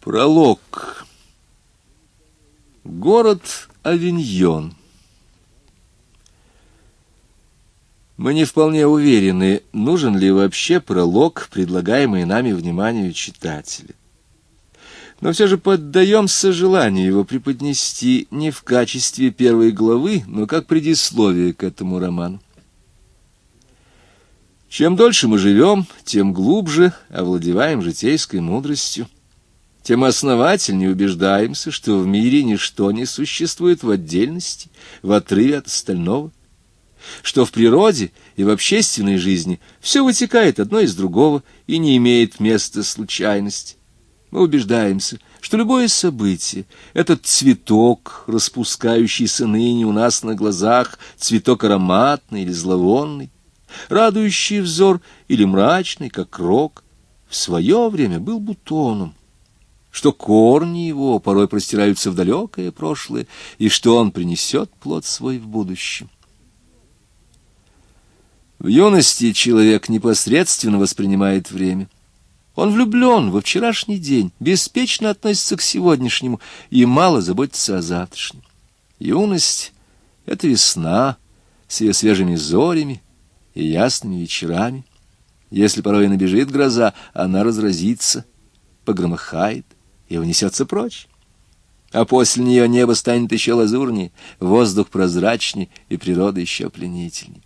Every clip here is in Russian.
Пролог. Город Авиньон. Мы не вполне уверены, нужен ли вообще пролог, предлагаемый нами вниманию читателя. Но все же поддаемся желанию его преподнести не в качестве первой главы, но как предисловие к этому роману. Чем дольше мы живем, тем глубже овладеваем житейской мудростью тем основательнее убеждаемся, что в мире ничто не существует в отдельности, в отрыве от остального, что в природе и в общественной жизни все вытекает одно из другого и не имеет места случайности. Мы убеждаемся, что любое событие, этот цветок, распускающийся ныне у нас на глазах, цветок ароматный или зловонный, радующий взор или мрачный, как рог, в свое время был бутоном, что корни его порой простираются в далекое прошлое, и что он принесет плод свой в будущем. В юности человек непосредственно воспринимает время. Он влюблен во вчерашний день, беспечно относится к сегодняшнему и мало заботится о завтрашнем. Юность — это весна с ее свежими зорями и ясными вечерами. Если порой набежит гроза, она разразится, погромыхает и унесется прочь. А после нее небо станет еще лазурнее, воздух прозрачнее и природа еще пленительнее.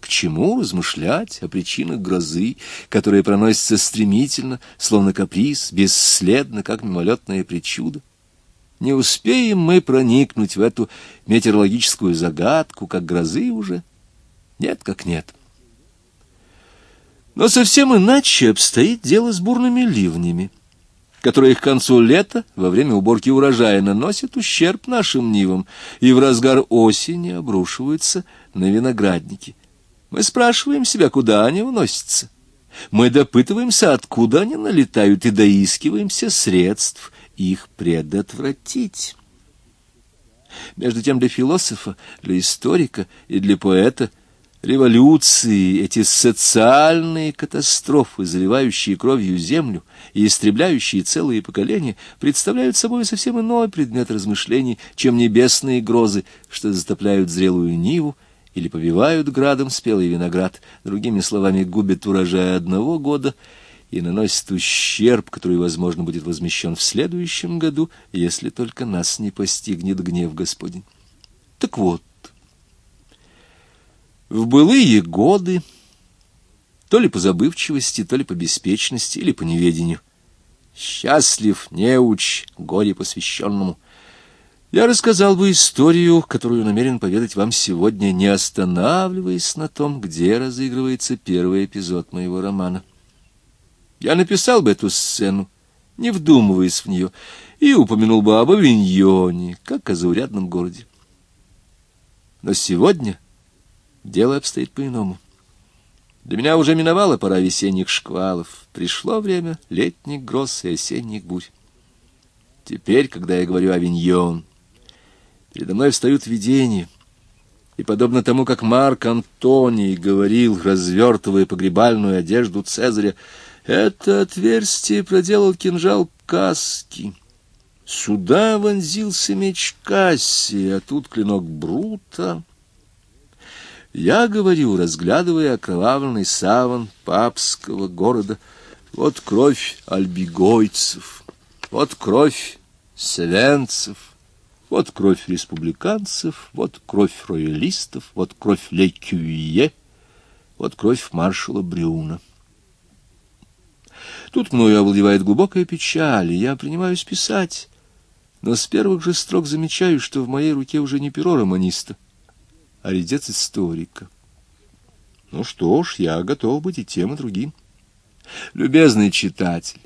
К чему размышлять о причинах грозы, которая проносится стремительно, словно каприз, бесследно, как мимолетное причудо? Не успеем мы проникнуть в эту метеорологическую загадку, как грозы уже? Нет, как нет. Но совсем иначе обстоит дело с бурными ливнями которые к концу лета, во время уборки урожая, наносят ущерб нашим нивам и в разгар осени обрушиваются на виноградники. Мы спрашиваем себя, куда они уносятся. Мы допытываемся, откуда они налетают, и доискиваемся средств их предотвратить. Между тем для философа, для историка и для поэта Революции, эти социальные катастрофы, заливающие кровью землю и истребляющие целые поколения, представляют собой совсем иной предмет размышлений, чем небесные грозы, что затопляют зрелую ниву или побивают градом спелый виноград, другими словами, губят урожай одного года и наносят ущерб, который, возможно, будет возмещен в следующем году, если только нас не постигнет гнев Господень. Так вот, в былые годы, то ли по забывчивости, то ли по беспечности, или по неведению, счастлив неуч горе посвященному, я рассказал бы историю, которую намерен поведать вам сегодня, не останавливаясь на том, где разыгрывается первый эпизод моего романа. Я написал бы эту сцену, не вдумываясь в нее, и упомянул бы об Авиньоне, как о заурядном городе. Но сегодня дело обстоит по-иному. Для меня уже миновала пора весенних шквалов, пришло время летних гроз и осенних бурь. Теперь, когда я говорю о Виньон, передо мной встают видения, и, подобно тому, как Марк Антоний говорил, развертывая погребальную одежду Цезаря, это отверстие проделал кинжал Каски. Сюда вонзился меч Кассии, а тут клинок Брута. Я говорю, разглядывая окровавленный саван папского города, вот кровь альбигойцев, вот кровь свенцев, вот кровь республиканцев, вот кровь роялистов, вот кровь Лекюе, вот кровь маршала Брюна. Тут мною овладевает глубокая печаль, и я принимаюсь писать, но с первых же строк замечаю, что в моей руке уже не перо романиста, а резец историка. Ну что ж, я готов быть и тем, и другим. Любезный читатель,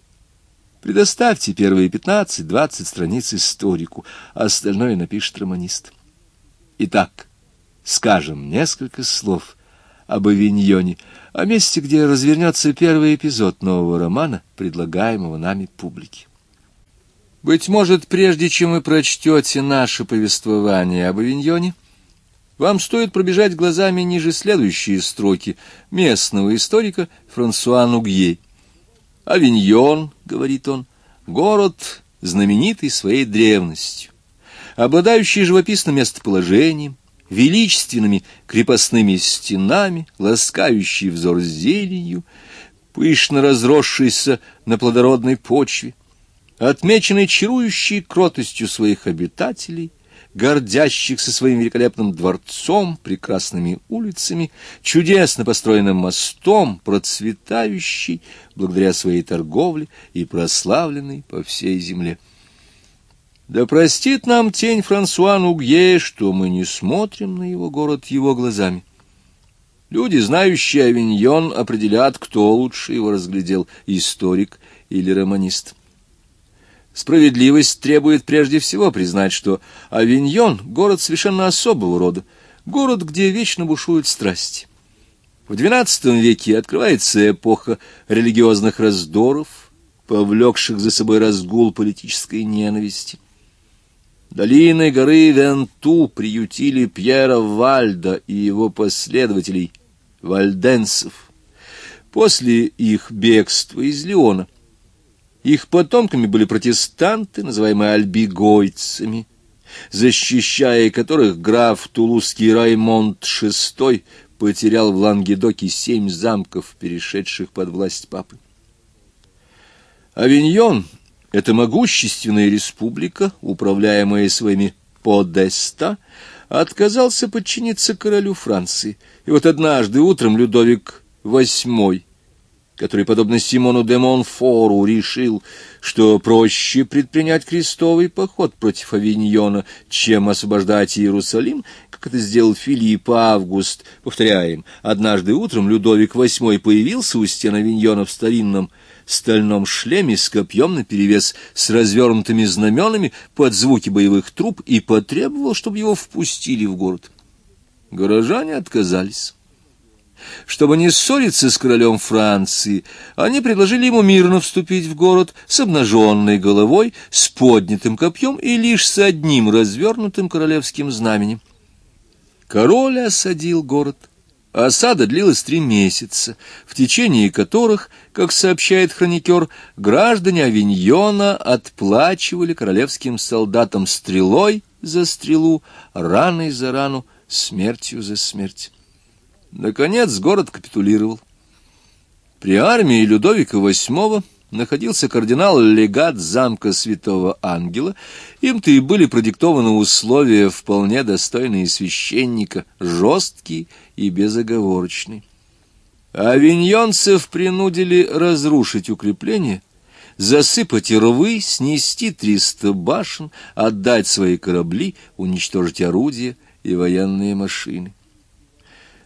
предоставьте первые пятнадцать-двадцать страниц историку, а остальное напишет романист. Итак, скажем несколько слов об Авиньоне, о месте, где развернется первый эпизод нового романа, предлагаемого нами публике. Быть может, прежде чем вы прочтете наше повествование об Авиньоне, вам стоит пробежать глазами ниже следующие строки местного историка Франсуа Нугье. «Авиньон», — говорит он, — город, знаменитый своей древностью, обладающий живописным местоположением, величественными крепостными стенами, ласкающий взор зеленью, пышно разросшийся на плодородной почве, отмеченный чарующей кротостью своих обитателей, гордящихся своим великолепным дворцом, прекрасными улицами, чудесно построенным мостом, процветающий благодаря своей торговле и прославленный по всей земле. Да простит нам тень Франсуа Нугье, что мы не смотрим на его город его глазами. Люди, знающие Авиньон, определят, кто лучше его разглядел, историк или романист. Справедливость требует прежде всего признать, что Авиньон — город совершенно особого рода, город, где вечно бушуют страсти. В XII веке открывается эпоха религиозных раздоров, повлекших за собой разгул политической ненависти. Долины горы Венту приютили Пьера Вальда и его последователей, вальденцев. После их бегства из Леона их потомками были протестанты, называемые альбигойцами, защищая которых граф Тулузский Раймонд VI потерял в Лангедоке семь замков, перешедших под власть папы. Авиньон эта могущественная республика, управляемая своими подеста, отказался подчиниться королю Франции. И вот однажды утром Людовик VIII, который, подобно Симону де Монфору, решил, что проще предпринять крестовый поход против Авиньона, чем освобождать Иерусалим, как это сделал Филипп Август. Повторяем, однажды утром Людовик VIII появился у стен Авиньона в старинном стальном шлеме с копьем наперевес, с развернутыми знаменами под звуки боевых труб и потребовал, чтобы его впустили в город. Горожане отказались. Чтобы не ссориться с королем Франции, они предложили ему мирно вступить в город с обнаженной головой, с поднятым копьем и лишь с одним развернутым королевским знаменем. Король осадил город — Осада длилась три месяца, в течение которых, как сообщает хроникер, граждане Авиньона отплачивали королевским солдатам стрелой за стрелу, раной за рану, смертью за смерть. Наконец город капитулировал. При армии Людовика VIII находился кардинал-легат замка Святого Ангела. Им-то и были продиктованы условия, вполне достойные священника, жесткие и безоговорочные. Авиньонцев принудили разрушить укрепления, засыпать рвы, снести триста башен, отдать свои корабли, уничтожить орудия и военные машины.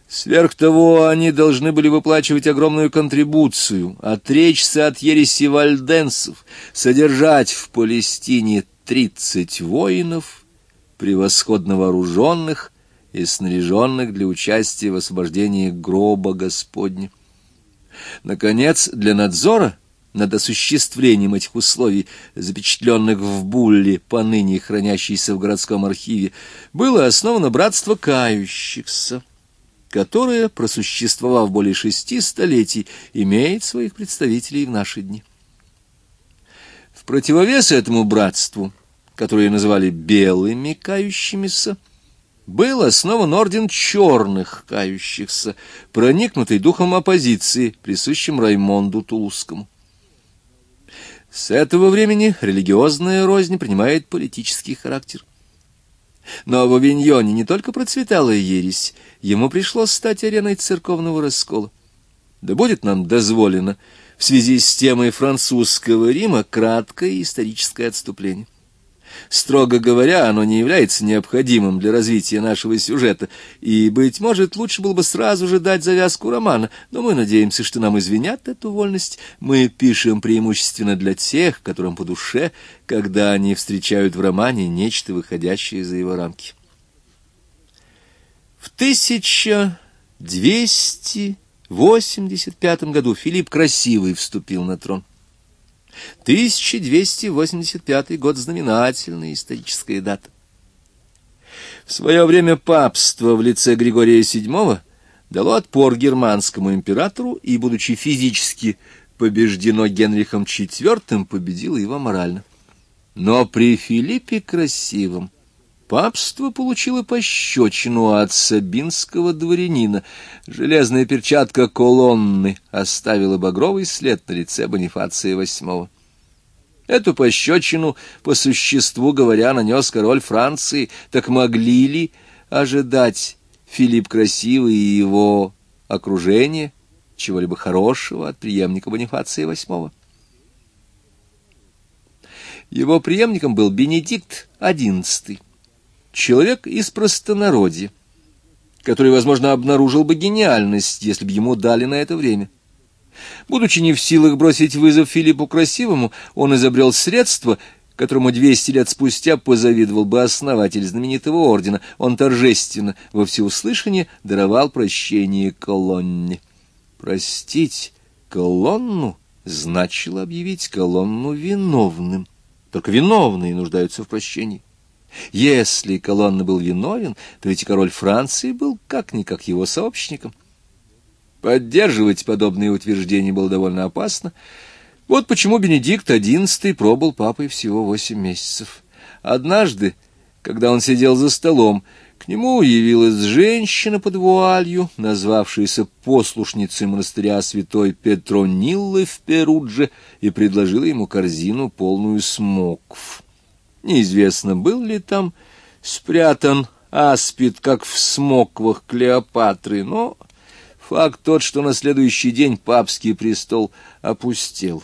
Сверх того, они должны были выплачивать огромную контрибуцию, отречься от ереси вальденцев, содержать в Палестине тридцать воинов, превосходно вооруженных и снаряженных для участия в освобождении гроба Господня. Наконец, для надзора над осуществлением этих условий, запечатленных в булле, поныне хранящейся в городском архиве, было основано братство кающихся которое, просуществовав более шести столетий, имеет своих представителей в наши дни. В противовес этому братству, которое называли «белыми кающимися», был основан орден черных кающихся, проникнутый духом оппозиции, присущим Раймонду Тулузскому. С этого времени религиозная рознь принимает политический характер. Но в Авиньоне не только процветала ересь, ему пришлось стать ареной церковного раскола. Да будет нам дозволено в связи с темой французского Рима краткое историческое отступление. Строго говоря, оно не является необходимым для развития нашего сюжета, и, быть может, лучше было бы сразу же дать завязку романа, но мы надеемся, что нам извинят эту вольность. Мы пишем преимущественно для тех, которым по душе, когда они встречают в романе нечто, выходящее за его рамки. В 1285 году Филипп Красивый вступил на трон. 1285 год — знаменательная историческая дата. В свое время папство в лице Григория VII дало отпор германскому императору и, будучи физически побеждено Генрихом IV, победило его морально. Но при Филиппе Красивом папство получило пощечину от сабинского дворянина. Железная перчатка колонны оставила багровый след на лице Бонифация VIII. Эту пощечину, по существу говоря, нанес король Франции, так могли ли ожидать Филипп Красивый и его окружение чего-либо хорошего от преемника Бонифация VIII? Его преемником был Бенедикт XI, человек из простонародья, который, возможно, обнаружил бы гениальность, если бы ему дали на это время. Будучи не в силах бросить вызов Филиппу Красивому, он изобрел средство, которому двести лет спустя позавидовал бы основатель знаменитого ордена. Он торжественно во всеуслышание даровал прощение колонне. Простить колонну значило объявить колонну виновным. Только виновные нуждаются в прощении. Если колонна был виновен, то ведь король Франции был как-никак его сообщником. Поддерживать подобные утверждения было довольно опасно. Вот почему Бенедикт XI пробыл папой всего восемь месяцев. Однажды, когда он сидел за столом, к нему явилась женщина под вуалью, назвавшаяся послушницей монастыря святой Петрониллы в Перудже, и предложила ему корзину, полную смокв. Неизвестно, был ли там спрятан аспид, как в смоквах Клеопатры, но Факт тот, что на следующий день папский престол опустел.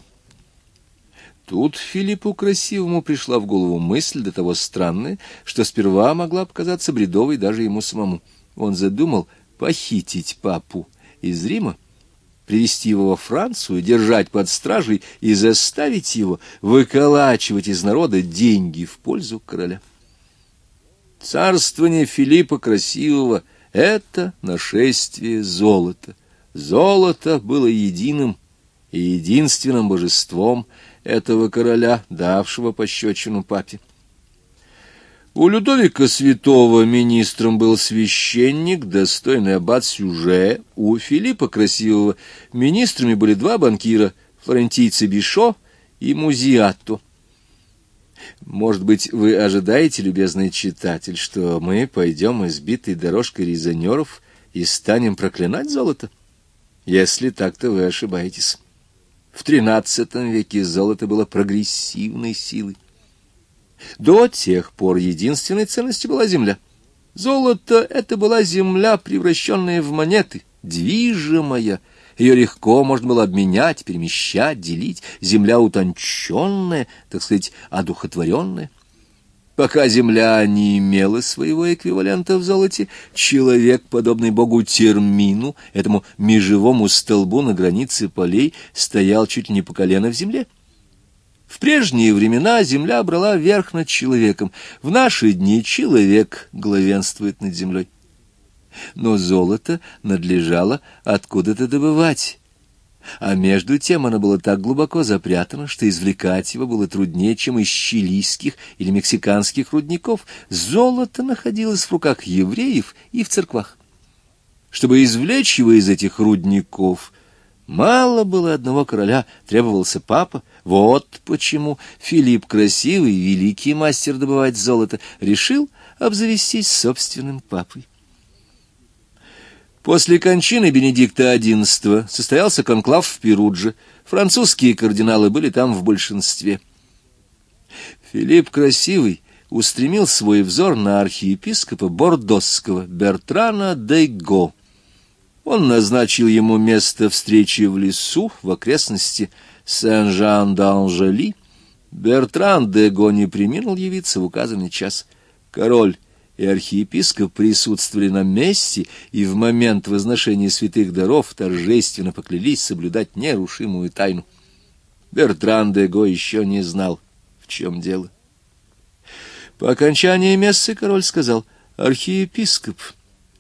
Тут Филиппу Красивому пришла в голову мысль до того странная, что сперва могла показаться бредовой даже ему самому. Он задумал похитить папу из Рима, привести его во Францию, держать под стражей и заставить его выколачивать из народа деньги в пользу короля. Царствование Филиппа Красивого — это нашествие золота. Золото было единым и единственным божеством этого короля, давшего пощечину папе. У Людовика Святого министром был священник, достойный аббат Сюже, у Филиппа Красивого министрами были два банкира, флорентийцы Бишо и Музиатто. Может быть, вы ожидаете, любезный читатель, что мы пойдем избитой дорожкой резонеров и станем проклинать золото? Если так, то вы ошибаетесь. В XIII веке золото было прогрессивной силой. До тех пор единственной ценностью была земля. Золото — это была земля, превращенная в монеты, движимая — ее легко можно было обменять, перемещать, делить. Земля утонченная, так сказать, одухотворенная. Пока земля не имела своего эквивалента в золоте, человек, подобный богу Термину, этому межевому столбу на границе полей, стоял чуть не по колено в земле. В прежние времена земля брала верх над человеком. В наши дни человек главенствует над землей но золото надлежало откуда-то добывать. А между тем оно было так глубоко запрятано, что извлекать его было труднее, чем из чилийских или мексиканских рудников. Золото находилось в руках евреев и в церквах. Чтобы извлечь его из этих рудников, мало было одного короля, требовался папа. Вот почему Филипп Красивый, великий мастер добывать золото, решил обзавестись собственным папой. После кончины Бенедикта XI состоялся конклав в Перудже. Французские кардиналы были там в большинстве. Филипп Красивый устремил свой взор на архиепископа Бордосского Бертрана Дейго. Он назначил ему место встречи в лесу в окрестности Сен-Жан-d'Анжели. Бертран Дейго не приминул явиться в указанный час. Король и архиепископ присутствовали на месте и в момент возношения святых даров торжественно поклялись соблюдать нерушимую тайну. Бертран де Го еще не знал, в чем дело. По окончании мессы король сказал, «Архиепископ,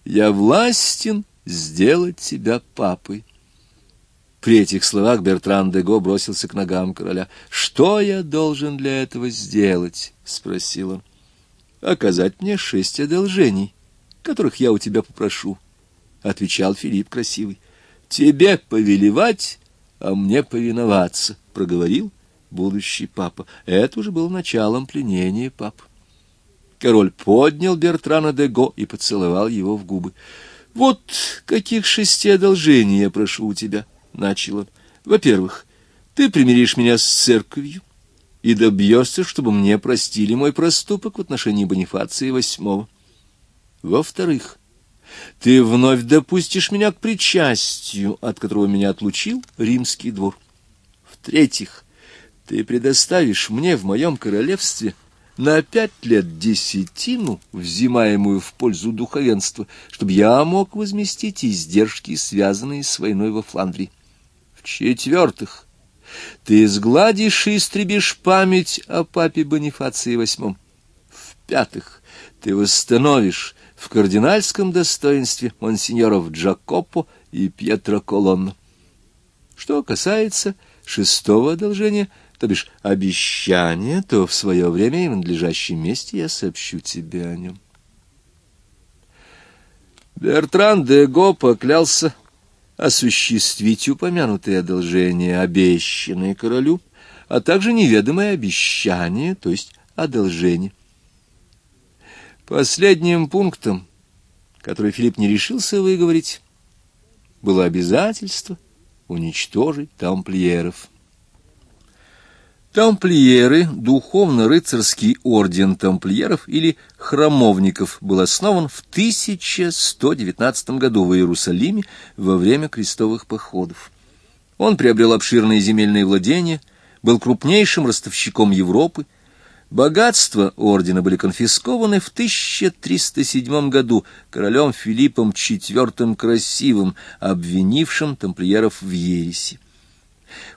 я властен сделать тебя папой». При этих словах Бертран де Го бросился к ногам короля. «Что я должен для этого сделать?» — спросил он оказать мне шесть одолжений, которых я у тебя попрошу, — отвечал Филипп Красивый. — Тебе повелевать, а мне повиноваться, — проговорил будущий папа. Это уже было началом пленения пап. Король поднял Бертрана де Го и поцеловал его в губы. — Вот каких шести одолжений я прошу у тебя, — начал он. — Во-первых, ты примиришь меня с церковью и добьешься, чтобы мне простили мой проступок в отношении Бонифации восьмого. Во-вторых, ты вновь допустишь меня к причастию, от которого меня отлучил римский двор. В-третьих, ты предоставишь мне в моем королевстве на пять лет десятину, взимаемую в пользу духовенства, чтобы я мог возместить издержки, связанные с войной во Фландрии. В-четвертых, ты сгладишь и истребишь память о папе Бонифации VIII. В-пятых, ты восстановишь в кардинальском достоинстве монсеньоров Джакопо и Пьетро Колонна. Что касается шестого одолжения, то бишь обещания, то в свое время и в надлежащем месте я сообщу тебе о нем. Бертран де Го поклялся осуществить упомянутые одолжения, обещанные королю, а также неведомое обещание, то есть одолжение. Последним пунктом, который Филипп не решился выговорить, было обязательство уничтожить тамплиеров. Тамплиеры, духовно-рыцарский орден тамплиеров или храмовников, был основан в 1119 году в Иерусалиме во время крестовых походов. Он приобрел обширные земельные владения, был крупнейшим ростовщиком Европы. Богатства ордена были конфискованы в 1307 году королем Филиппом IV Красивым, обвинившим тамплиеров в ереси.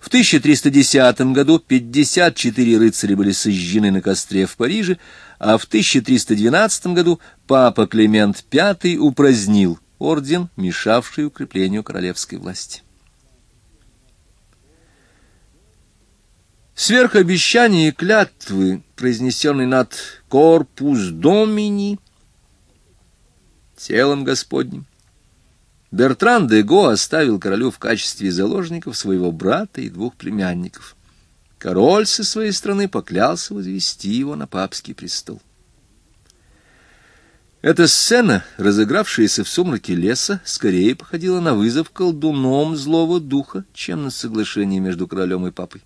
В 1310 году 54 рыцаря были сожжены на костре в Париже, а в 1312 году папа Климент V упразднил орден, мешавший укреплению королевской власти. Сверхобещания и клятвы, произнесенные над «Корпус Домини», телом Господним, Бертран де Го оставил королю в качестве заложников своего брата и двух племянников. Король со своей стороны поклялся возвести его на папский престол. Эта сцена, разыгравшаяся в сумраке леса, скорее походила на вызов колдуном злого духа, чем на соглашение между королем и папой.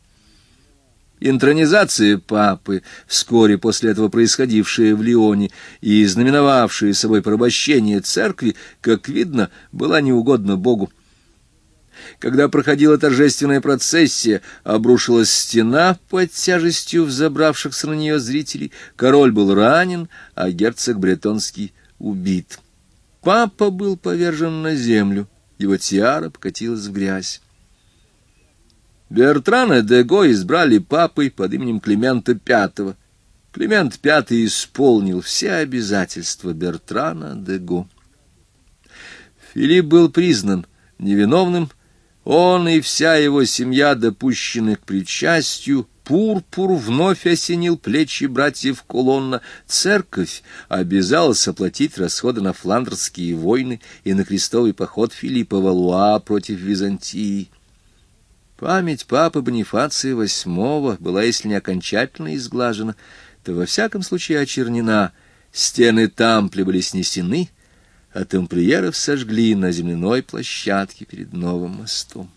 Интронизация папы, вскоре после этого происходившая в Лионе и знаменовавшая собой порабощение церкви, как видно, была неугодна Богу. Когда проходила торжественная процессия, обрушилась стена под тяжестью взобравшихся на нее зрителей, король был ранен, а герцог Бретонский убит. Папа был повержен на землю, его тиара покатилась в грязь. Бертрана де Го избрали папой под именем Климента V. Климент V исполнил все обязательства Бертрана де Го. Филипп был признан невиновным, он и вся его семья допущены к причастию, пурпур вновь осенил плечи братьев Колонна, церковь обязалась оплатить расходы на фландерские войны и на крестовый поход Филиппа Валуа против Византии. Память папы Бонифация VIII была, если не окончательно изглажена, то во всяком случае очернена. Стены тампли были снесены, а тамплиеров сожгли на земляной площадке перед новым мостом.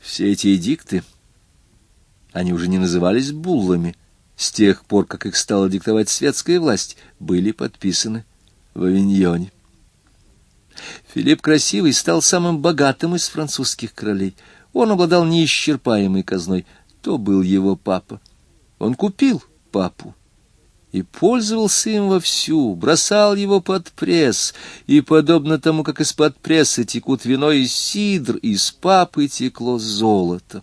Все эти эдикты, они уже не назывались буллами, с тех пор, как их стала диктовать светская власть, были подписаны в Авиньоне. Филипп Красивый стал самым богатым из французских королей. Он обладал неисчерпаемой казной. То был его папа. Он купил папу и пользовался им вовсю, бросал его под пресс, и, подобно тому, как из-под пресса текут вино и сидр, из папы текло золото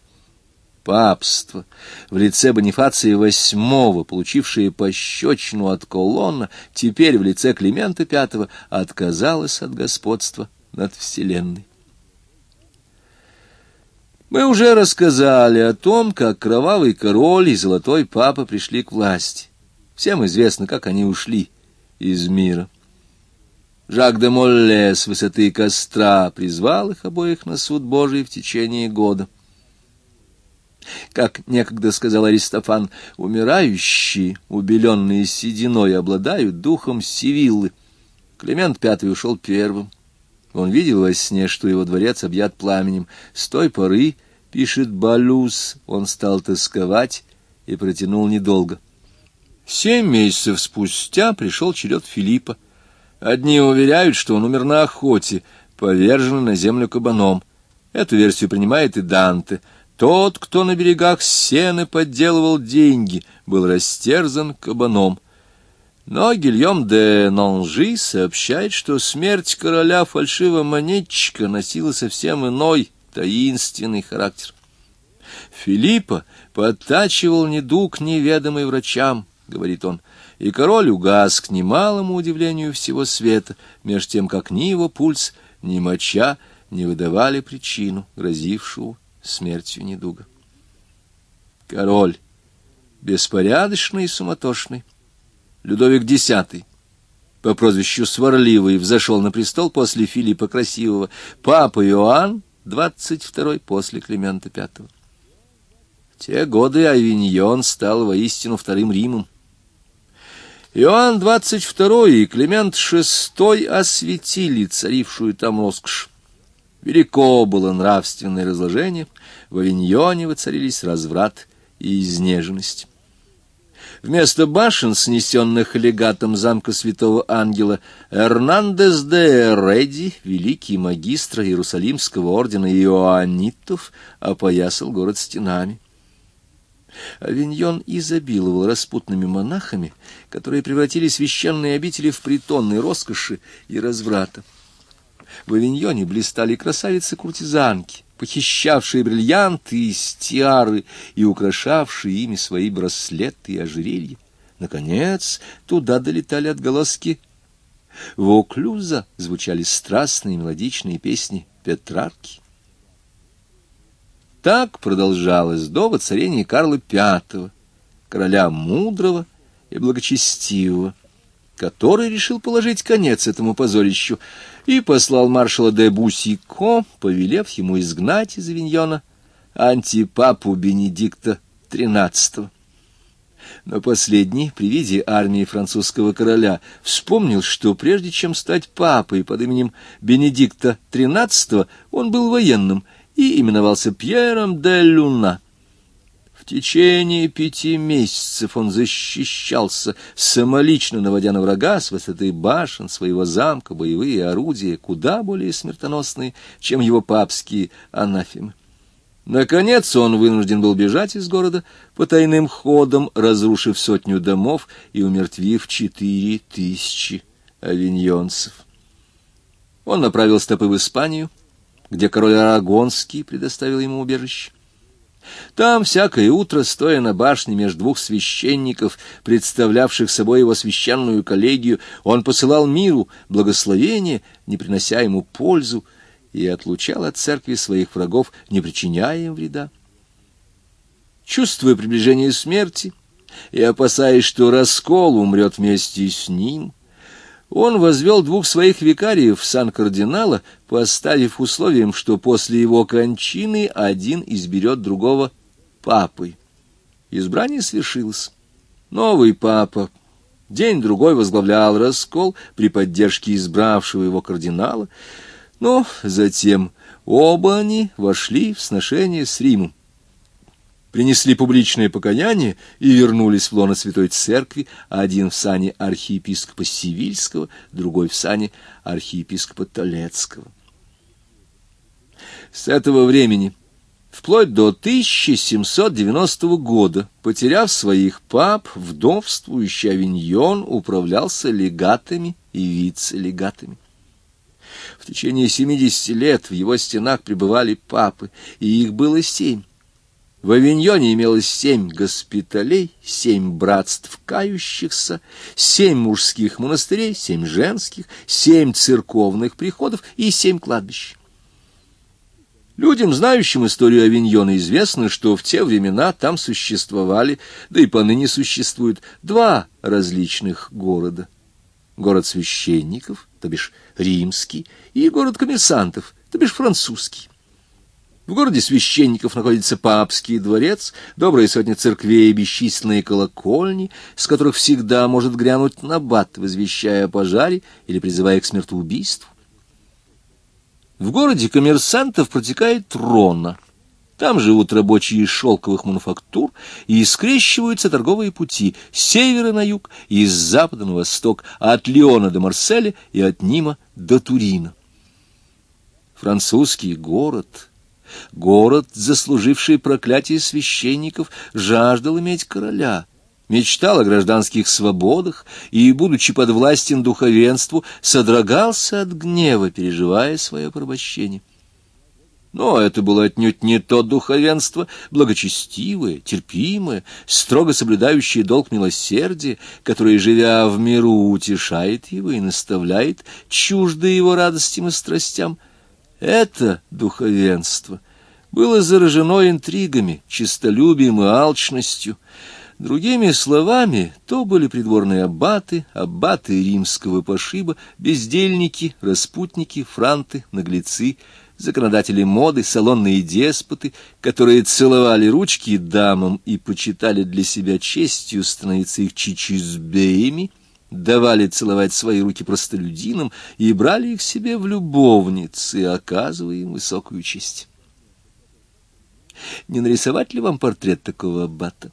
папство в лице Бонифация VIII, получившее пощечину от колонна, теперь в лице Климента V отказалось от господства над Вселенной. Мы уже рассказали о том, как кровавый король и золотой папа пришли к власти. Всем известно, как они ушли из мира. Жак де Молле с высоты костра призвал их обоих на суд Божий в течение года. Как некогда сказал Аристофан, умирающие, убеленные сединой, обладают духом Сивиллы. Климент V ушел первым. Он видел во сне, что его дворец объят пламенем. С той поры, пишет Балюс, он стал тосковать и протянул недолго. Семь месяцев спустя пришел черед Филиппа. Одни уверяют, что он умер на охоте, поверженный на землю кабаном. Эту версию принимает и Данте. Тот, кто на берегах Сены подделывал деньги, был растерзан кабаном. Но Гильем де Нанжи сообщает, что смерть короля фальшивомонетчика носила совсем иной, таинственный характер. Филиппа подтачивал недуг неведомый врачам, — говорит он, — и король угас к немалому удивлению всего света, меж тем, как ни его пульс, ни моча не выдавали причину, грозившую смертью недуга. Король, беспорядочный и суматошный, Людовик X, по прозвищу Сварливый, взошел на престол после Филиппа Красивого, папа Иоанн, двадцать второй после Климента V. В те годы Авиньон стал воистину вторым Римом. Иоанн XXII и Климент VI осветили царившую там роскошь. Велико было нравственное разложение, в Авиньоне воцарились разврат и изнеженность. Вместо башен, снесенных легатом замка святого ангела, Эрнандес де Эреди, великий магистр Иерусалимского ордена Иоаннитов, опоясал город стенами. Авиньон изобиловал распутными монахами, которые превратили священные обители в притонные роскоши и разврата. В Авиньоне блистали красавицы-куртизанки, похищавшие бриллианты и стиары и украшавшие ими свои браслеты и ожерелья. Наконец, туда долетали отголоски Воклюза, звучали страстные мелодичные песни Петрарки. Так продолжалось до воцарения Карла V, короля мудрого и благочестивого, который решил положить конец этому позорищу и послал маршала де Бусико, повелев ему изгнать из Авиньона антипапу Бенедикта XIII. Но последний, при виде армии французского короля, вспомнил, что прежде чем стать папой под именем Бенедикта XIII, он был военным и именовался Пьером де Люна. В течение пяти месяцев он защищался, самолично наводя на врага с высоты башен своего замка боевые орудия, куда более смертоносные, чем его папские анафемы. Наконец он вынужден был бежать из города по тайным ходам, разрушив сотню домов и умертвив четыре тысячи авиньонцев. Он направил стопы в Испанию, где король Арагонский предоставил ему убежище. Там всякое утро, стоя на башне между двух священников, представлявших собой его священную коллегию, он посылал миру благословение, не принося ему пользу, и отлучал от церкви своих врагов, не причиняя им вреда. Чувствуя приближение смерти и опасаясь, что раскол умрет вместе с ним, он возвел двух своих викариев в сан-кардинала, поставив условием, что после его кончины один изберет другого папой. Избрание свершилось. Новый папа день-другой возглавлял раскол при поддержке избравшего его кардинала, но затем оба они вошли в сношение с Римом принесли публичное покаяние и вернулись в лоно Святой Церкви, один в сане архиепископа Сивильского, другой в сане архиепископа Толецкого. С этого времени, вплоть до 1790 года, потеряв своих пап, вдовствующий Авиньон управлялся легатами и вице-легатами. В течение 70 лет в его стенах пребывали папы, и их было семь. В Авиньоне имелось семь госпиталей, семь братств кающихся, семь мужских монастырей, семь женских, семь церковных приходов и семь кладбищ. Людям, знающим историю Авиньона, известно, что в те времена там существовали, да и поныне существуют, два различных города. город священников, то бишь римский, и город коммерсантов, то бишь французский. В городе священников находится папский дворец, добрая сотня церквей и бесчисленные колокольни, с которых всегда может грянуть набат, возвещая о пожаре или призывая к смертоубийству. В городе коммерсантов протекает Рона. Там живут рабочие шелковых мануфактур и скрещиваются торговые пути с севера на юг и с запада на восток, от Лиона до Марселя и от Нима до Турина. Французский город — Город, заслуживший проклятие священников, жаждал иметь короля, мечтал о гражданских свободах и, будучи подвластен духовенству, содрогался от гнева, переживая свое порабощение. Но это было отнюдь не то духовенство, благочестивое, терпимое, строго соблюдающее долг милосердия, которое, живя в миру, утешает его и наставляет, чуждо его радостям и страстям. Это духовенство было заражено интригами, честолюбием и алчностью. Другими словами, то были придворные аббаты, аббаты римского пошиба, бездельники, распутники, франты, наглецы, законодатели моды, салонные деспоты, которые целовали ручки дамам и почитали для себя честью становиться их чичизбеями, давали целовать свои руки простолюдинам и брали их себе в любовницы, оказывая им высокую честь. Не нарисовать ли вам портрет такого аббата?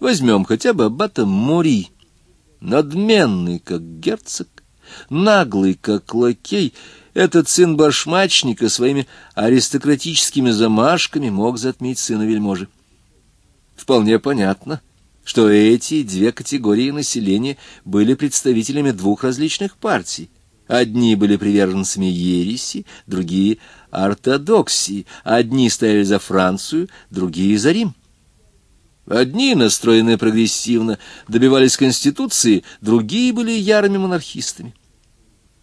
Возьмем хотя бы аббата Мори, надменный, как герцог, наглый, как лакей, этот сын башмачника своими аристократическими замашками мог затмить сына вельможи. Вполне понятно, что эти две категории населения были представителями двух различных партий. Одни были приверженцами ереси, другие — ортодоксии. Одни стояли за Францию, другие — за Рим. Одни, настроенные прогрессивно, добивались конституции, другие были ярыми монархистами.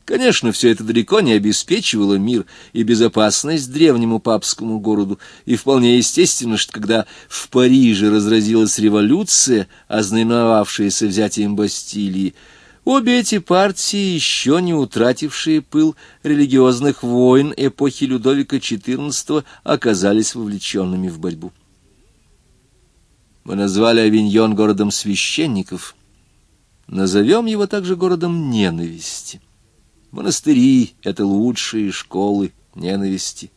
Конечно, все это далеко не обеспечивало мир и безопасность древнему папскому городу, и вполне естественно, что когда в Париже разразилась революция, ознаменовавшаяся взятием Бастилии, обе эти партии, еще не утратившие пыл религиозных войн эпохи Людовика XIV, оказались вовлеченными в борьбу. Мы назвали Авиньон городом священников, назовем его также городом ненависти. Монастыри — это лучшие школы ненависти.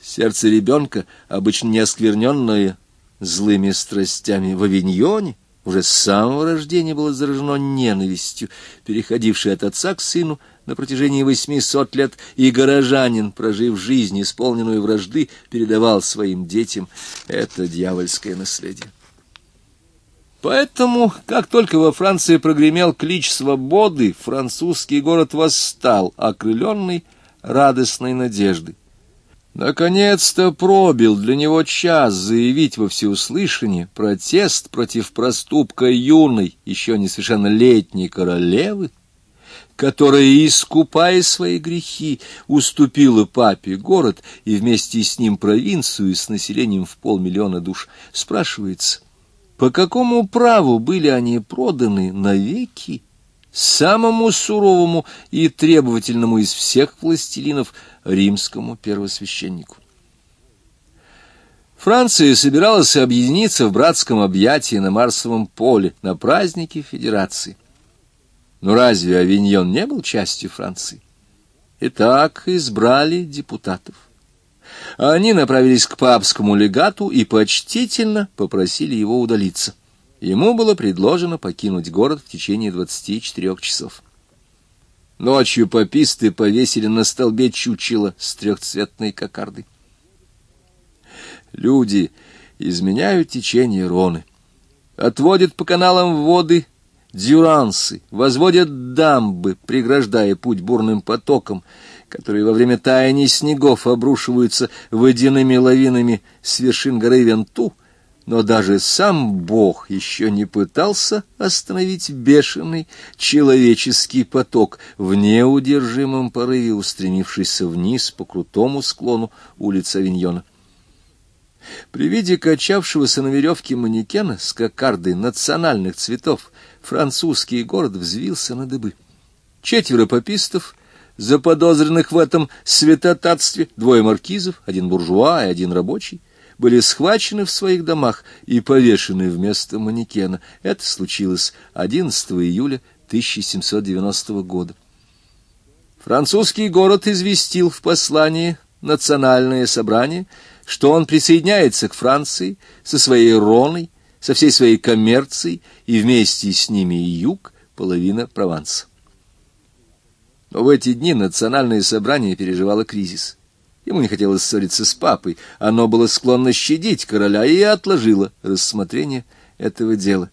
Сердце ребенка, обычно не оскверненное злыми страстями, в авиньоне уже с самого рождения было заражено ненавистью, переходившей от отца к сыну на протяжении восьмисот лет, и горожанин, прожив жизнь, исполненную вражды, передавал своим детям это дьявольское наследие. Поэтому, как только во Франции прогремел клич свободы, французский город восстал, окрыленный радостной надеждой. Наконец-то пробил для него час заявить во всеуслышание протест против проступка юной, еще не совершеннолетней королевы, которая, искупая свои грехи, уступила папе город и вместе с ним провинцию с населением в полмиллиона душ. Спрашивается, по какому праву были они проданы навеки самому суровому и требовательному из всех властелинов римскому первосвященнику? Франция собиралась объединиться в братском объятии на Марсовом поле на празднике Федерации. Но разве Авиньон не был частью Франции? Итак, избрали депутатов. Они направились к папскому легату и почтительно попросили его удалиться. Ему было предложено покинуть город в течение двадцати четырех часов. Ночью пописты повесили на столбе чучело с трехцветной кокардой. Люди изменяют течение Роны, отводят по каналам воды дюрансы, возводят дамбы, преграждая путь бурным потокам, которые во время таяния снегов обрушиваются водяными лавинами с вершин горы Венту, но даже сам Бог еще не пытался остановить бешеный человеческий поток в неудержимом порыве, устремившийся вниз по крутому склону улицы Авиньона. При виде качавшегося на веревке манекена с кокардой национальных цветов французский город взвился на дыбы. Четверо попистов, заподозренных в этом святотатстве, двое маркизов, один буржуа и один рабочий, были схвачены в своих домах и повешены вместо манекена. Это случилось 11 июля 1790 года. Французский город известил в послании национальное собрание, что он присоединяется к Франции со своей Роной, со всей своей коммерцией, и вместе с ними и юг, половина Прованса. Но в эти дни национальное собрание переживало кризис. Ему не хотелось ссориться с папой, оно было склонно щадить короля и отложило рассмотрение этого дела.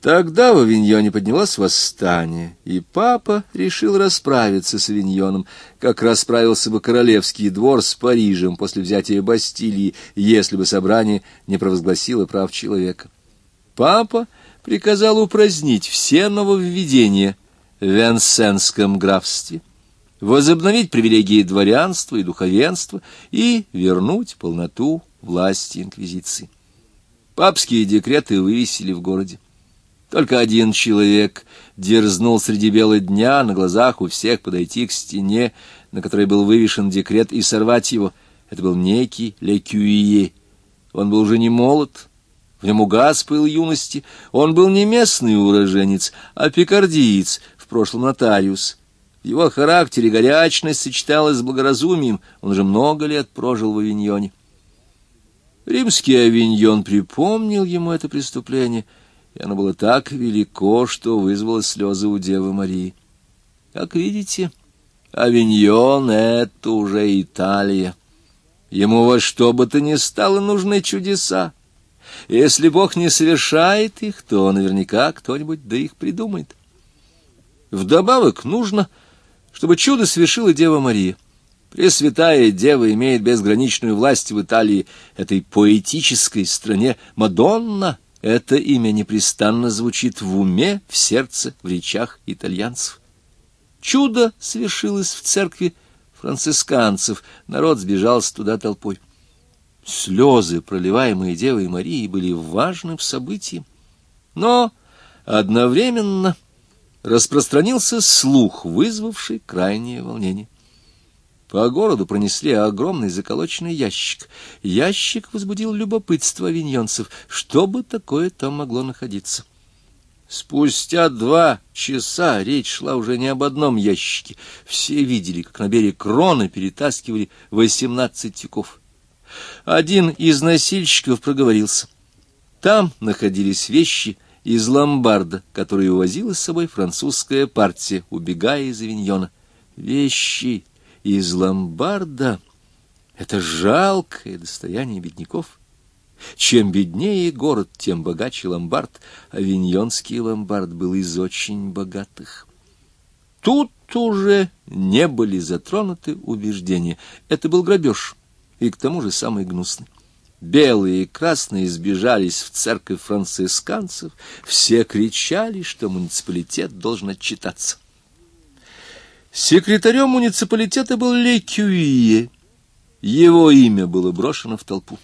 Тогда в Авиньоне поднялось восстание, и папа решил расправиться с Авиньоном, как расправился бы королевский двор с Парижем после взятия Бастилии, если бы собрание не провозгласило прав человека. Папа приказал упразднить все нововведения в Венсенском графстве, возобновить привилегии дворянства и духовенства и вернуть полноту власти инквизиции. Папские декреты вывесили в городе. Только один человек дерзнул среди бела дня на глазах у всех подойти к стене, на которой был вывешен декрет, и сорвать его. Это был некий Лекюие. Он был уже не молод, в нем угас пыл юности. Он был не местный уроженец, а пикардиец, в прошлом нотариус. В его характере горячность сочеталась с благоразумием, он уже много лет прожил в Авиньоне. Римский Авиньон припомнил ему это преступление — и оно было так велико, что вызвало слезы у Девы Марии. Как видите, Авиньон — это уже Италия. Ему во что бы то ни стало нужны чудеса. Если Бог не совершает их, то наверняка кто-нибудь да их придумает. Вдобавок нужно, чтобы чудо совершила Дева Мария. Пресвятая Дева имеет безграничную власть в Италии, этой поэтической стране. Мадонна — это имя непрестанно звучит в уме, в сердце, в речах итальянцев. Чудо свершилось в церкви францисканцев, народ сбежался туда толпой. Слезы, проливаемые Девой Марией, были важным событием. Но одновременно распространился слух, вызвавший крайнее волнение. По городу пронесли огромный заколоченный ящик. Ящик возбудил любопытство авиньонцев. Что бы такое там могло находиться? Спустя два часа речь шла уже не об одном ящике. Все видели, как на берег Роны перетаскивали восемнадцать тюков. Один из носильщиков проговорился. Там находились вещи из ломбарда, которые увозила с собой французская партия, убегая из Авиньона. Вещи из ломбарда — это жалкое достояние бедняков. Чем беднее город, тем богаче ломбард, а Виньонский ломбард был из очень богатых. Тут уже не были затронуты убеждения. Это был грабеж, и к тому же самый гнусный. Белые и красные сбежались в церковь францисканцев, все кричали, что муниципалитет должен отчитаться. Секретарем муниципалитета был Лекюие. Его имя было брошено в толпу.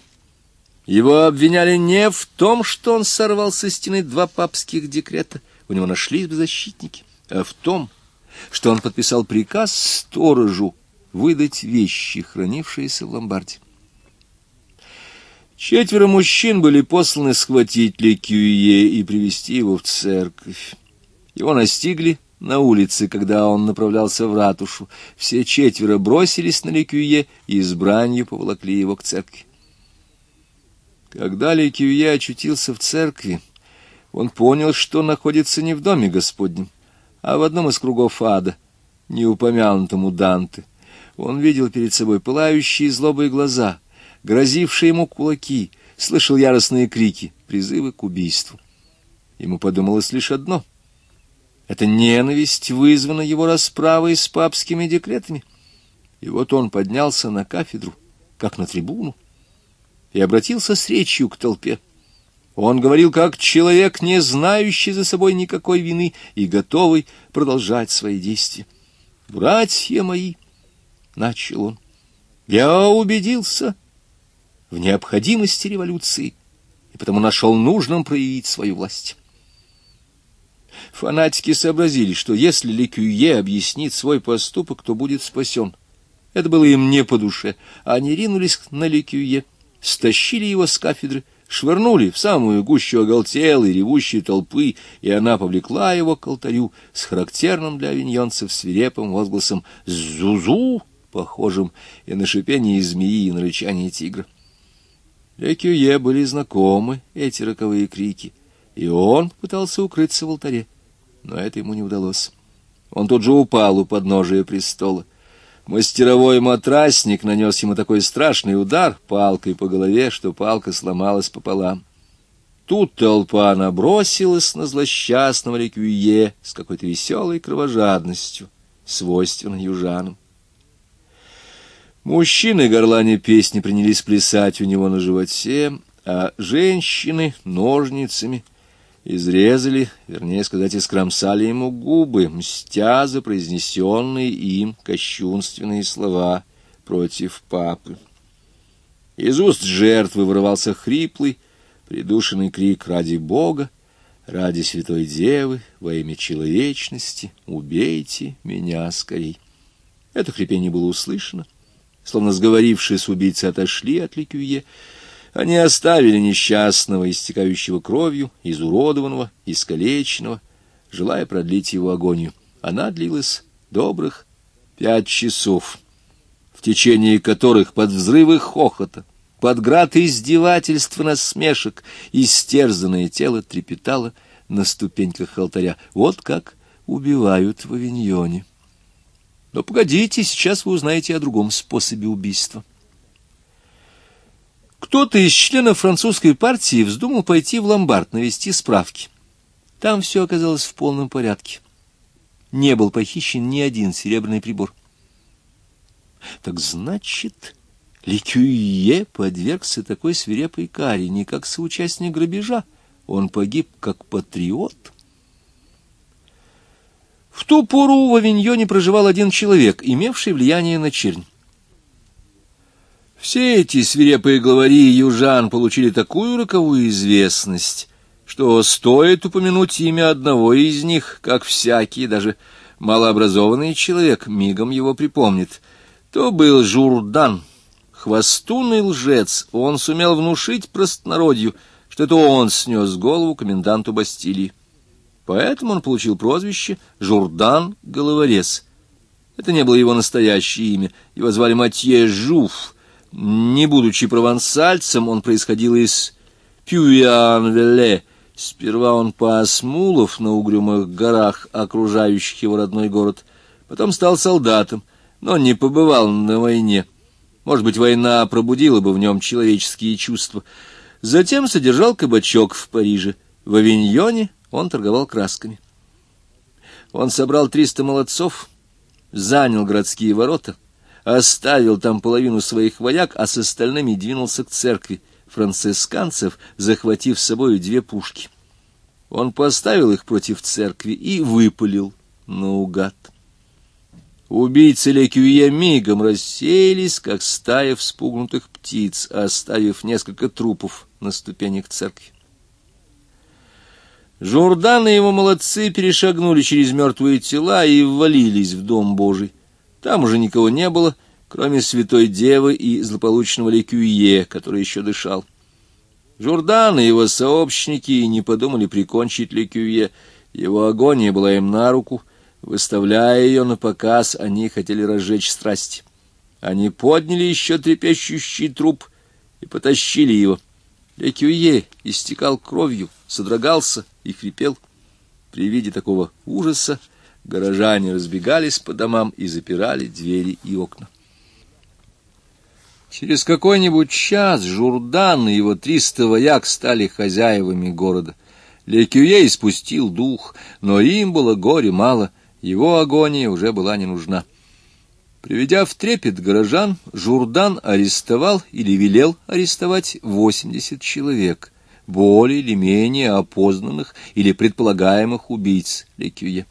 Его обвиняли не в том, что он сорвал со стены два папских декрета, у него нашлись бы защитники, а в том, что он подписал приказ сторожу выдать вещи, хранившиеся в ломбарде. Четверо мужчин были посланы схватить Лекюе и привести его в церковь. Его настигли на улице, когда он направлялся в ратушу. Все четверо бросились на Лекюе и с бранью поволокли его к церкви. Когда Лекюе очутился в церкви, он понял, что находится не в доме Господнем, а в одном из кругов ада, не упомянутом у Данте. Он видел перед собой пылающие злобые глаза, грозившие ему кулаки, слышал яростные крики, призывы к убийству. Ему подумалось лишь одно — эта ненависть вызвана его расправой с папскими декретами. И вот он поднялся на кафедру, как на трибуну, и обратился с речью к толпе. Он говорил как человек, не знающий за собой никакой вины и готовый продолжать свои действия. «Братья мои!» — начал он. «Я убедился, в необходимости революции и потому нашел нужным проявить свою власть. Фанатики сообразили, что если Ликюе объяснит свой поступок, то будет спасен. Это было им не по душе. Они ринулись на Ликюе, стащили его с кафедры, швырнули в самую гущу оголтелой, ревущей толпы, и она повлекла его к алтарю с характерным для авиньонцев свирепым возгласом «Зузу!», похожим и на шипение змеи, и на рычание тигра. Лекюе были знакомы эти роковые крики, и он пытался укрыться в алтаре, но это ему не удалось. Он тут же упал у подножия престола. Мастеровой матрасник нанес ему такой страшный удар палкой по голове, что палка сломалась пополам. Тут толпа набросилась на злосчастного Лекюе с какой-то веселой кровожадностью, свойственной южанам. Мужчины горлане песни принялись плясать у него на животе, а женщины ножницами изрезали, вернее сказать, искромсали ему губы, мстя за произнесенные им кощунственные слова против папы. Из уст жертвы вырывался хриплый, придушенный крик «Ради Бога! Ради Святой Девы! Во имя человечности! Убейте меня скорей!» Это хрипение было услышано словно сговорившись, убийцы отошли от Ликюе. Они оставили несчастного, истекающего кровью, изуродованного, искалеченного, желая продлить его агонию. Она длилась добрых пять часов, в течение которых под взрывы хохота, под град издевательств насмешек истерзанное тело трепетало на ступеньках алтаря. Вот как убивают в авиньоне. Но погодите, сейчас вы узнаете о другом способе убийства. Кто-то из членов французской партии вздумал пойти в ломбард навести справки. Там все оказалось в полном порядке. Не был похищен ни один серебряный прибор. Так значит, Ликюе подвергся такой свирепой каре не как соучастник грабежа, он погиб как патриот. В ту пору в Авиньоне проживал один человек, имевший влияние на чернь. Все эти свирепые главари южан получили такую роковую известность, что стоит упомянуть имя одного из них, как всякий, даже малообразованный человек мигом его припомнит. То был Журдан, хвостунный лжец, он сумел внушить простонародью, что это он снес голову коменданту Бастилии. Поэтому он получил прозвище Журдан Головорез. Это не было его настоящее имя. Его звали Матье Жуф. Не будучи провансальцем, он происходил из Пюян-Веле. Сперва он пас на угрюмых горах, окружающих его родной город. Потом стал солдатом, но не побывал на войне. Может быть, война пробудила бы в нем человеческие чувства. Затем содержал кабачок в Париже. В Авиньоне он торговал красками. Он собрал триста молодцов, занял городские ворота, оставил там половину своих вояк, а с остальными двинулся к церкви францисканцев, захватив с собой две пушки. Он поставил их против церкви и выпалил наугад. Убийцы Лекюе мигом рассеялись, как стая вспугнутых птиц, оставив несколько трупов на ступенях церкви. Журдан и его молодцы перешагнули через мертвые тела и ввалились в дом Божий. Там уже никого не было, кроме святой девы и злополучного Лекюе, который еще дышал. Журдан и его сообщники не подумали прикончить Лекюе. Его агония была им на руку. Выставляя ее на показ, они хотели разжечь страсть. Они подняли еще трепещущий труп и потащили его. Лекюе истекал кровью, содрогался и хрипел. При виде такого ужаса горожане разбегались по домам и запирали двери и окна. Через какой-нибудь час Журдан и его триста вояк стали хозяевами города. Лекюе испустил дух, но им было горе мало, его агония уже была не нужна. Приведя в трепет горожан, Журдан арестовал или велел арестовать восемьдесят человек, более или менее опознанных или предполагаемых убийц Лекюе.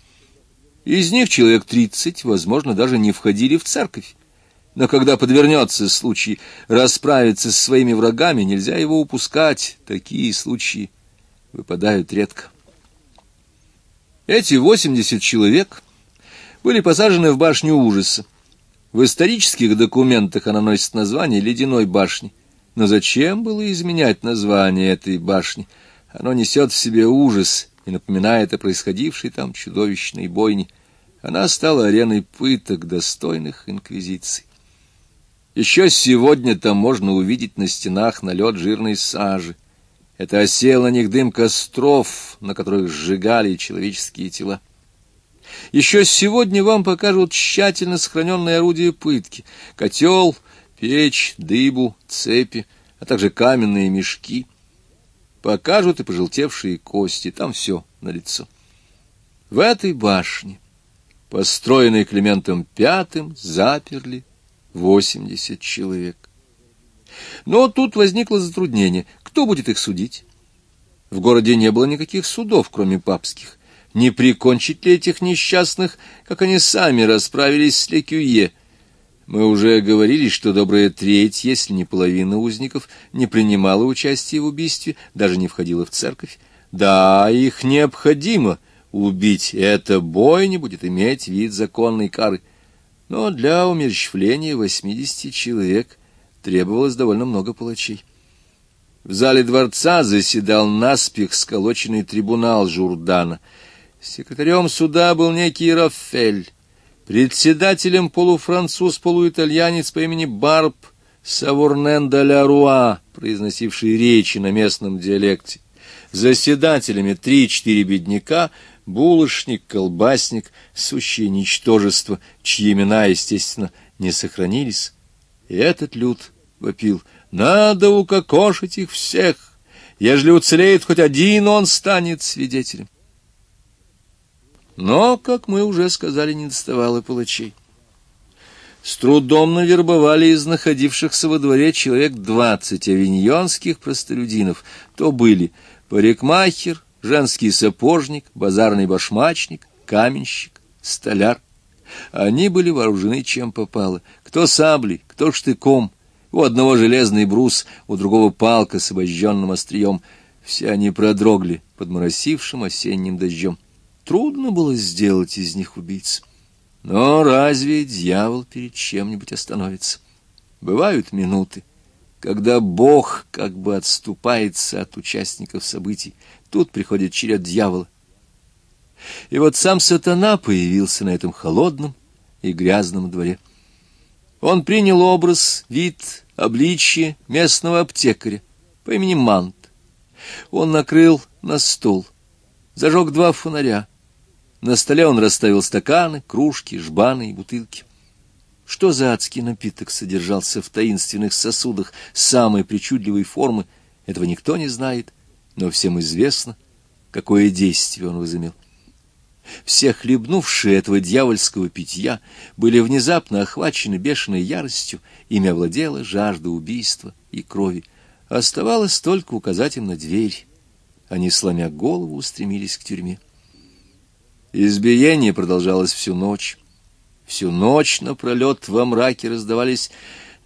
Из них человек тридцать, возможно, даже не входили в церковь. Но когда подвернется случай расправиться со своими врагами, нельзя его упускать. Такие случаи выпадают редко. Эти восемьдесят человек были посажены в башню ужаса. В исторических документах она носит название «Ледяной башни». Но зачем было изменять название этой башни? Оно несет в себе ужас и напоминает о происходившей там чудовищной бойне. Она стала ареной пыток, достойных инквизиций. Еще сегодня там можно увидеть на стенах налет жирной сажи. Это осел на них дым костров, на которых сжигали человеческие тела. Еще сегодня вам покажут тщательно сохраненные орудия пытки. Котел, печь, дыбу, цепи, а также каменные мешки. Покажут и пожелтевшие кости, там все налицо. В этой башне, построенной Климентом V, заперли восемьдесят человек. Но тут возникло затруднение. Кто будет их судить? В городе не было никаких судов, кроме папских не прикончить ли этих несчастных, как они сами расправились с Лекюе. Мы уже говорили, что добрая треть, если не половина узников, не принимала участия в убийстве, даже не входила в церковь. Да, их необходимо убить, эта бойня будет иметь вид законной кары. Но для умерщвления восьмидесяти человек требовалось довольно много палачей. В зале дворца заседал наспех сколоченный трибунал Журдана — Секретарем суда был некий Рафель, председателем полуфранцуз-полуитальянец по имени Барб Савурнен де ля Руа, произносивший речи на местном диалекте, заседателями три-четыре бедняка, булочник, колбасник, сущее ничтожество, чьи имена, естественно, не сохранились. И этот люд вопил, надо укокошить их всех, ежели уцелеет хоть один, он станет свидетелем. Но, как мы уже сказали, не доставало палачей. С трудом навербовали из находившихся во дворе человек двадцать авиньонских простолюдинов. То были парикмахер, женский сапожник, базарный башмачник, каменщик, столяр. Они были вооружены чем попало. Кто саблей, кто штыком. У одного железный брус, у другого палка с обожженным острием. Все они продрогли под моросившим осенним дождем. Трудно было сделать из них убийц. Но разве дьявол перед чем-нибудь остановится? Бывают минуты, когда Бог как бы отступается от участников событий. Тут приходит черед дьявола. И вот сам сатана появился на этом холодном и грязном дворе. Он принял образ, вид, обличье местного аптекаря по имени Мант. Он накрыл на стол, зажег два фонаря, на столе он расставил стаканы, кружки, жбаны и бутылки. Что за адский напиток содержался в таинственных сосудах самой причудливой формы, этого никто не знает, но всем известно, какое действие он возымел. Все хлебнувшие этого дьявольского питья были внезапно охвачены бешеной яростью, ими овладела жажда убийства и крови. Оставалось только указать им на дверь. Они, сломя голову, устремились к тюрьме. Избиение продолжалось всю ночь. Всю ночь напролет во мраке раздавались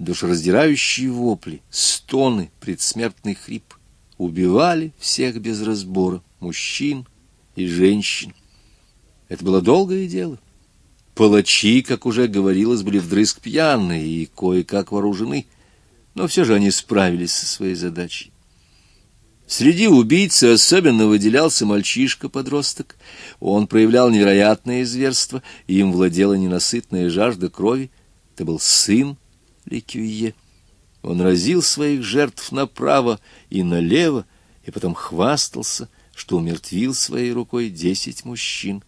душераздирающие вопли, стоны, предсмертный хрип. Убивали всех без разбора, мужчин и женщин. Это было долгое дело. Палачи, как уже говорилось, были вдрызг пьяные и кое-как вооружены, но все же они справились со своей задачей. Среди убийц особенно выделялся мальчишка-подросток. Он проявлял невероятное зверство, и им владела ненасытная жажда крови. Это был сын Ликюе. Он разил своих жертв направо и налево, и потом хвастался, что умертвил своей рукой десять мужчин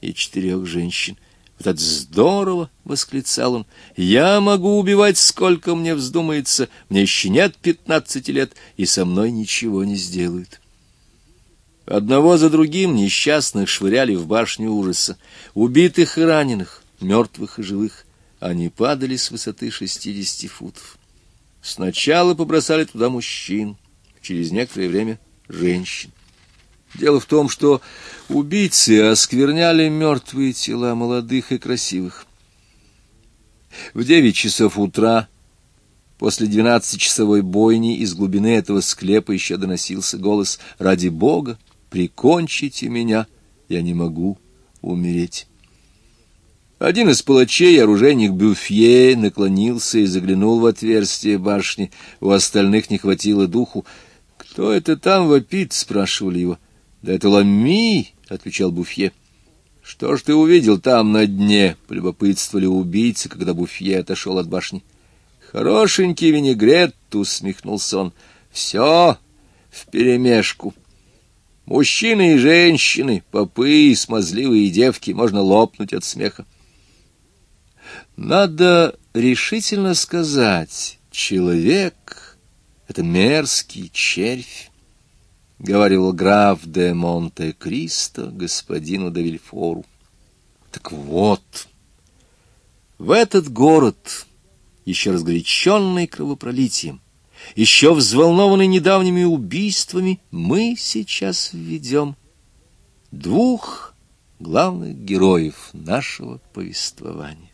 и четырех женщин. Вот это здорово! — восклицал он. — Я могу убивать, сколько мне вздумается. Мне еще нет пятнадцати лет, и со мной ничего не сделают. Одного за другим несчастных швыряли в башню ужаса. Убитых и раненых, мертвых и живых. Они падали с высоты шестидесяти футов. Сначала побросали туда мужчин, через некоторое время — женщин. Дело в том, что убийцы оскверняли мертвые тела молодых и красивых. В девять часов утра, после двенадцатичасовой бойни, из глубины этого склепа еще доносился голос «Ради Бога, прикончите меня, я не могу умереть». Один из палачей, оружейник Бюфье, наклонился и заглянул в отверстие башни. У остальных не хватило духу. «Кто это там вопит?» — спрашивали его. «Да это Ламми!» — отвечал Буфье. «Что ж ты увидел там на дне?» — полюбопытствовали убийцы, когда Буфье отошел от башни. «Хорошенький винегрет!» — усмехнулся он. «Все вперемешку. Мужчины и женщины, попы и смазливые девки, можно лопнуть от смеха. Надо решительно сказать, человек — это мерзкий червь, — говорил граф де Монте-Кристо господину де Вильфору. Так вот, в этот город, еще разгоряченный кровопролитием, еще взволнованный недавними убийствами, мы сейчас введем двух главных героев нашего повествования.